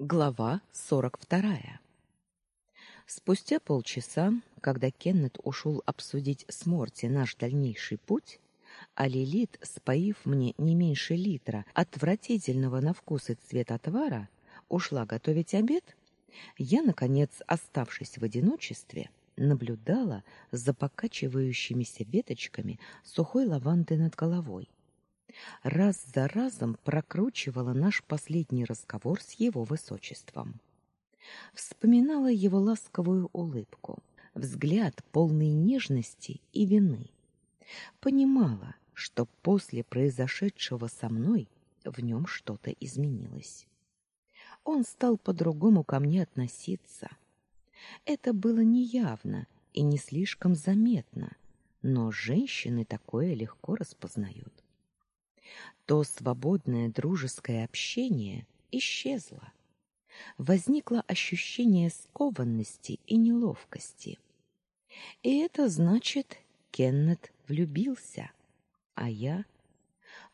Глава 42. Спустя полчаса, когда Кеннет ушел обсудить с Морти наш дальнейший путь, а Лилит, споив мне не меньше литра отвратительного на вкус и цвет отвара, ушла готовить обед, я, наконец, оставшись в одиночестве, наблюдала за покачивающимися веточками сухой лаванды над головой раз за разом прокручивала наш последний разговор с его высочеством. Вспоминала его ласковую улыбку, взгляд полный нежности и вины. Понимала, что после произошедшего со мной в нем что-то изменилось. Он стал по-другому ко мне относиться. Это было неявно и не слишком заметно, но женщины такое легко распознают то свободное дружеское общение исчезло. Возникло ощущение скованности и неловкости. И это значит, Кеннет влюбился, а я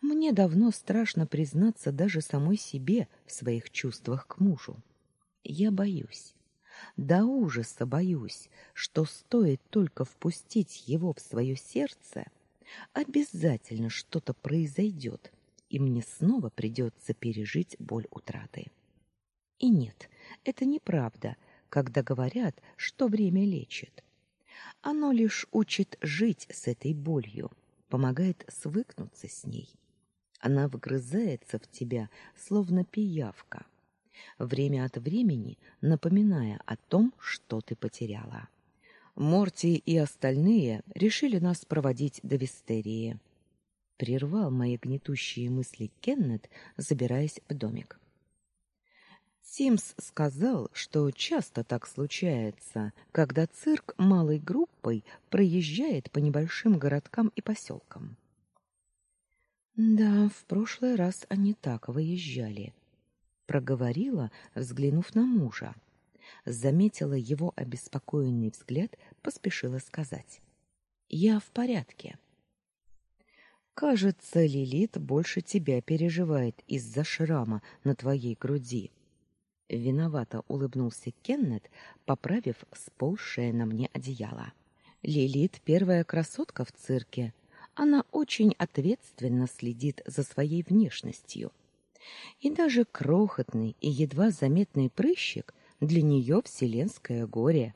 мне давно страшно признаться даже самой себе в своих чувствах к мужу. Я боюсь, до ужаса боюсь, что стоит только впустить его в свое сердце, обязательно что-то произойдет, и мне снова придется пережить боль утраты. И нет, это неправда, когда говорят, что время лечит. Оно лишь учит жить с этой болью, помогает свыкнуться с ней. Она вгрызается в тебя, словно пиявка, время от времени напоминая о том, что ты потеряла. Морти и остальные решили нас проводить до Вистерии прервал мои гнетущие мысли Кеннет, забираясь в домик. Симс сказал, что часто так случается, когда цирк малой группой проезжает по небольшим городкам и поселкам. Да, в прошлый раз они так выезжали, проговорила, взглянув на мужа. Заметила его обеспокоенный взгляд, поспешила сказать: "Я в порядке". Кажется, Лилит больше тебя переживает из-за шрама на твоей груди. Виновато улыбнулся Кеннет, поправив сползшее на мне одеяло. Лилит первая красотка в цирке. Она очень ответственно следит за своей внешностью. И даже крохотный и едва заметный прыщик для нее вселенское горе,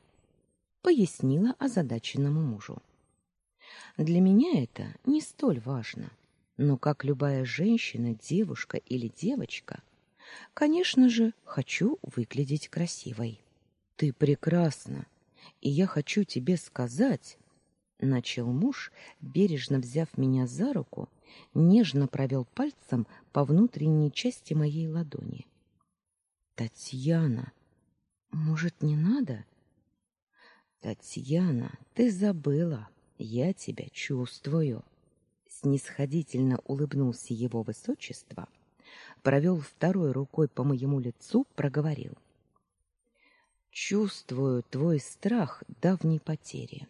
пояснила озадаченному мужу. Для меня это не столь важно. Но как любая женщина, девушка или девочка, конечно же, хочу выглядеть красивой. Ты прекрасна, и я хочу тебе сказать, начал муж, бережно взяв меня за руку, нежно провел пальцем по внутренней части моей ладони. Татьяна, может, не надо? Татьяна, ты забыла. Я тебя чувствую. Снисходительно улыбнулся его высочество, провел второй рукой по моему лицу, проговорил: Чувствую твой страх давней потери.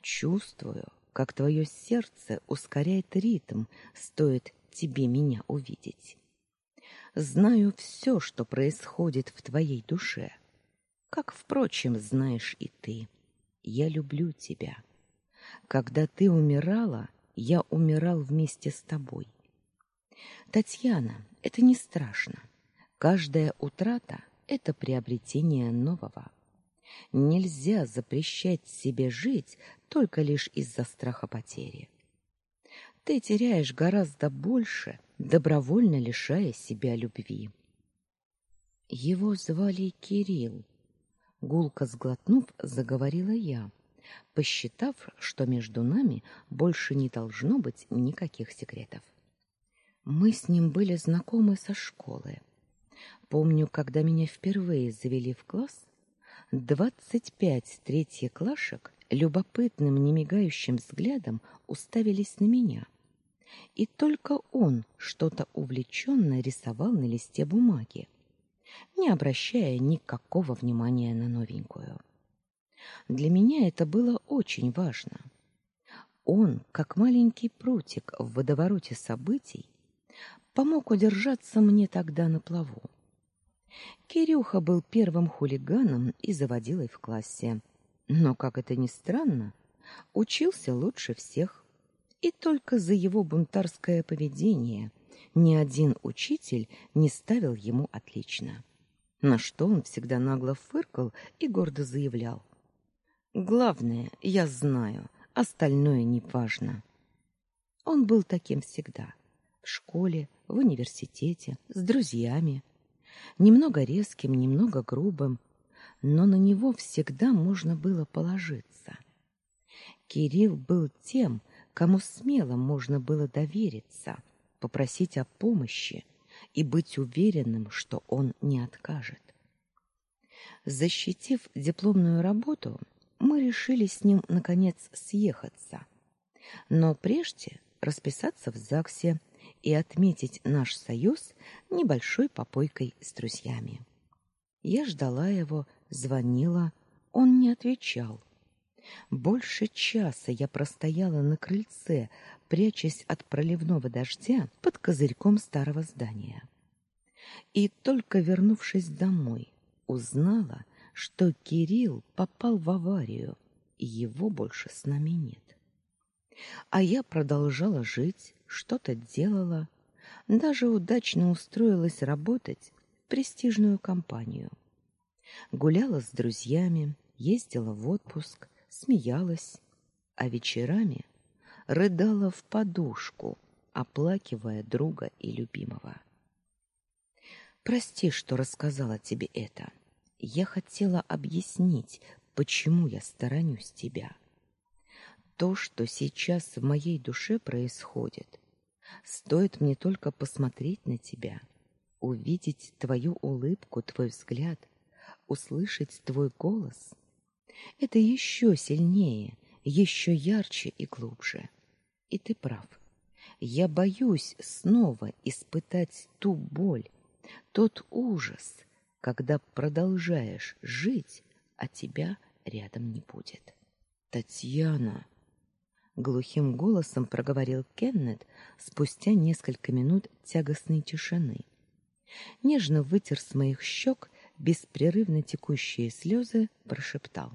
Чувствую, как твое сердце ускоряет ритм, стоит тебе меня увидеть. Знаю все, что происходит в твоей душе, как впрочем знаешь и ты. Я люблю тебя. Когда ты умирала, я умирал вместе с тобой. Татьяна, это не страшно. Каждая утрата это приобретение нового. Нельзя запрещать себе жить только лишь из-за страха потери. Ты теряешь гораздо больше, добровольно лишая себя любви. Его звали Кирилл. Гулко сглотнув, заговорила я посчитав, что между нами больше не должно быть никаких секретов. Мы с ним были знакомы со школы. Помню, когда меня впервые завели в класс, двадцать пять третьеклашек любопытным, немигающим взглядом уставились на меня. И только он что-то увлеченно рисовал на листе бумаги, не обращая никакого внимания на новенькую. Для меня это было очень важно. Он, как маленький прутик в водовороте событий, помог удержаться мне тогда на плаву. Кирюха был первым хулиганом и заводилой в классе. Но, как это ни странно, учился лучше всех. И только за его бунтарское поведение ни один учитель не ставил ему отлично. На что он всегда нагло фыркал и гордо заявлял. «Главное, я знаю, остальное не важно». Он был таким всегда. В школе, в университете, с друзьями. Немного резким, немного грубым, но на него всегда можно было положиться. Кирилл был тем, кому смело можно было довериться, попросить о помощи и быть уверенным, что он не откажет. Защитив дипломную работу, мы решили с ним наконец съехаться. Но прежде расписаться в ЗАГСе и отметить наш союз небольшой попойкой с друзьями. Я ждала его, звонила, он не отвечал. Больше часа я простояла на крыльце, прячась от проливного дождя под козырьком старого здания. И только вернувшись домой, узнала, что Кирилл попал в аварию, и его больше с нами нет. А я продолжала жить, что-то делала, даже удачно устроилась работать в престижную компанию. Гуляла с друзьями, ездила в отпуск, смеялась, а вечерами рыдала в подушку, оплакивая друга и любимого. Прости, что рассказала тебе это. Я хотела объяснить, почему я сторонюсь тебя. То, что сейчас в моей душе происходит, стоит мне только посмотреть на тебя, увидеть твою улыбку, твой взгляд, услышать твой голос. Это еще сильнее, еще ярче и глубже. И ты прав. Я боюсь снова испытать ту боль, тот ужас, когда продолжаешь жить, а тебя рядом не будет. Татьяна, глухим голосом проговорил Кеннет спустя несколько минут тягостной тишины. Нежно вытер с моих щек беспрерывно текущие слезы, прошептал: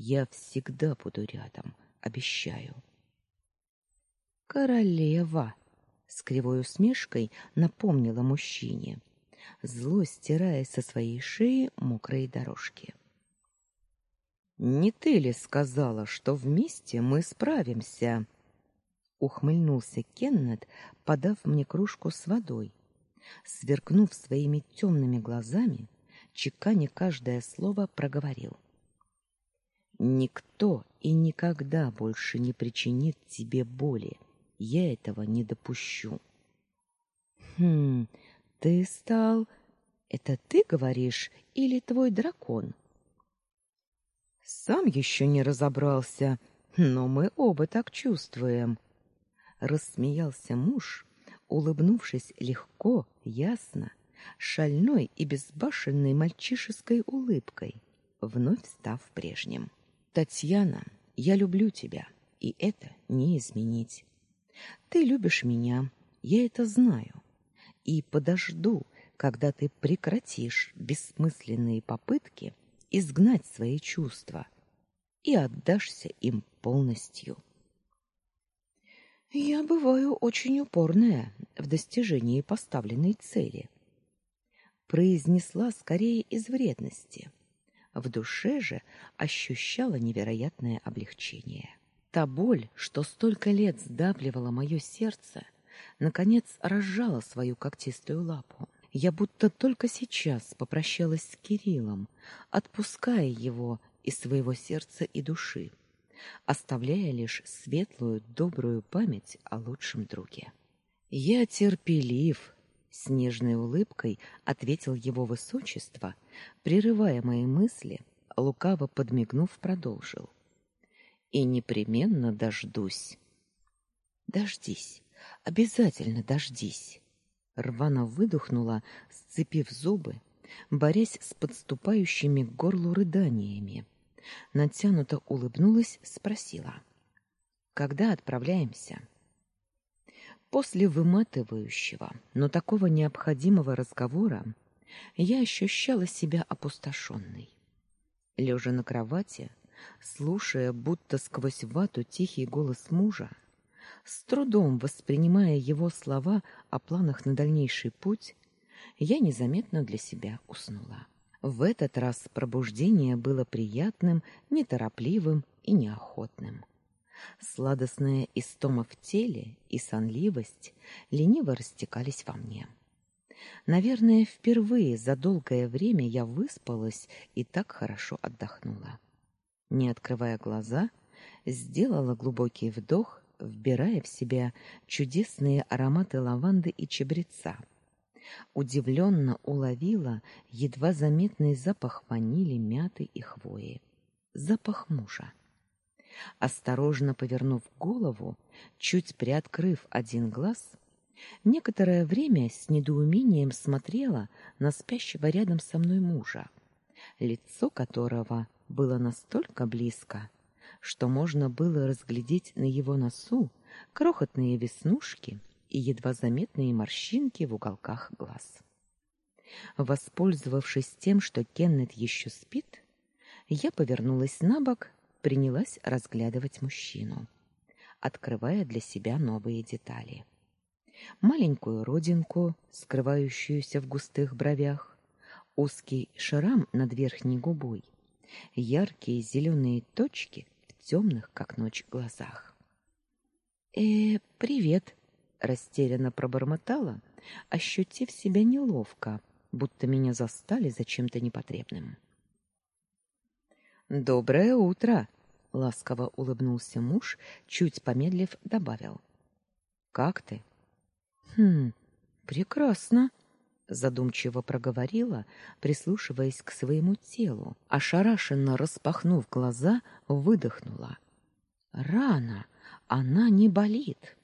"Я всегда буду рядом, обещаю". Королева с кривой усмешкой напомнила мужчине, зло стирая со своей шеи мокрые дорожки. Не ты ли сказала, что вместе мы справимся? Ухмыльнулся Кеннет, подав мне кружку с водой. Сверкнув своими темными глазами, чеканя каждое слово, проговорил: Никто и никогда больше не причинит тебе боли. Я этого не допущу. Хм, ты стал Это ты говоришь или твой дракон? Сам еще не разобрался, но мы оба так чувствуем. Рассмеялся муж, улыбнувшись легко, ясно, шальной и безбашенной мальчишеской улыбкой, вновь став прежним. Татьяна, я люблю тебя, и это не изменить. Ты любишь меня, я это знаю. И подожду, когда ты прекратишь бессмысленные попытки изгнать свои чувства и отдашься им полностью. Я бываю очень упорная в достижении поставленной цели, произнесла скорее из вредности. В душе же ощущала невероятное облегчение. Та боль, что столько лет сдавливала мое сердце, наконец разжала свою когтистую лапу. Я будто только сейчас попрощалась с Кириллом, отпуская его из своего сердца и души, оставляя лишь светлую, добрую память о лучшем друге. Я терпелив, с нежной улыбкой ответил его высочество, прерывая мои мысли, лукаво подмигнув, продолжил: "И непременно дождусь". Дождись, обязательно дождись рвано выдохнула, сцепив зубы, борясь с подступающими к горлу рыданиями. Натянуто улыбнулась, спросила: "Когда отправляемся?" После выматывающего, но такого необходимого разговора я ощущала себя опустошенной. Лежа на кровати, слушая будто сквозь вату тихий голос мужа, с трудом воспринимая его слова о планах на дальнейший путь, я незаметно для себя уснула. В этот раз пробуждение было приятным, неторопливым и неохотным. Сладостная истома в теле и сонливость лениво растекались во мне. Наверное, впервые за долгое время я выспалась и так хорошо отдохнула. Не открывая глаза, сделала глубокий вдох, вбирая в себя чудесные ароматы лаванды и чабреца — удивленно уловила едва заметный запах ванили, мяты и хвои. Запах мужа. Осторожно повернув голову, чуть приоткрыв один глаз, некоторое время с недоумением смотрела на спящего рядом со мной мужа, лицо которого было настолько близко, что можно было разглядеть на его носу крохотные веснушки и едва заметные морщинки в уголках глаз. Воспользовавшись тем, что Кеннет еще спит, я повернулась на бок, принялась разглядывать мужчину, открывая для себя новые детали. Маленькую родинку, скрывающуюся в густых бровях, узкий шрам над верхней губой, яркие зеленые точки в темных, как ночь, глазах. «Э, привет!» растерянно пробормотала, ощутив себя неловко, будто меня застали за чем-то непотребным. Доброе утро, ласково улыбнулся муж, чуть помедлив добавил. Как ты? Хм, прекрасно, задумчиво проговорила, прислушиваясь к своему телу, ошарашенно распахнув глаза, выдохнула. Рана, она не болит.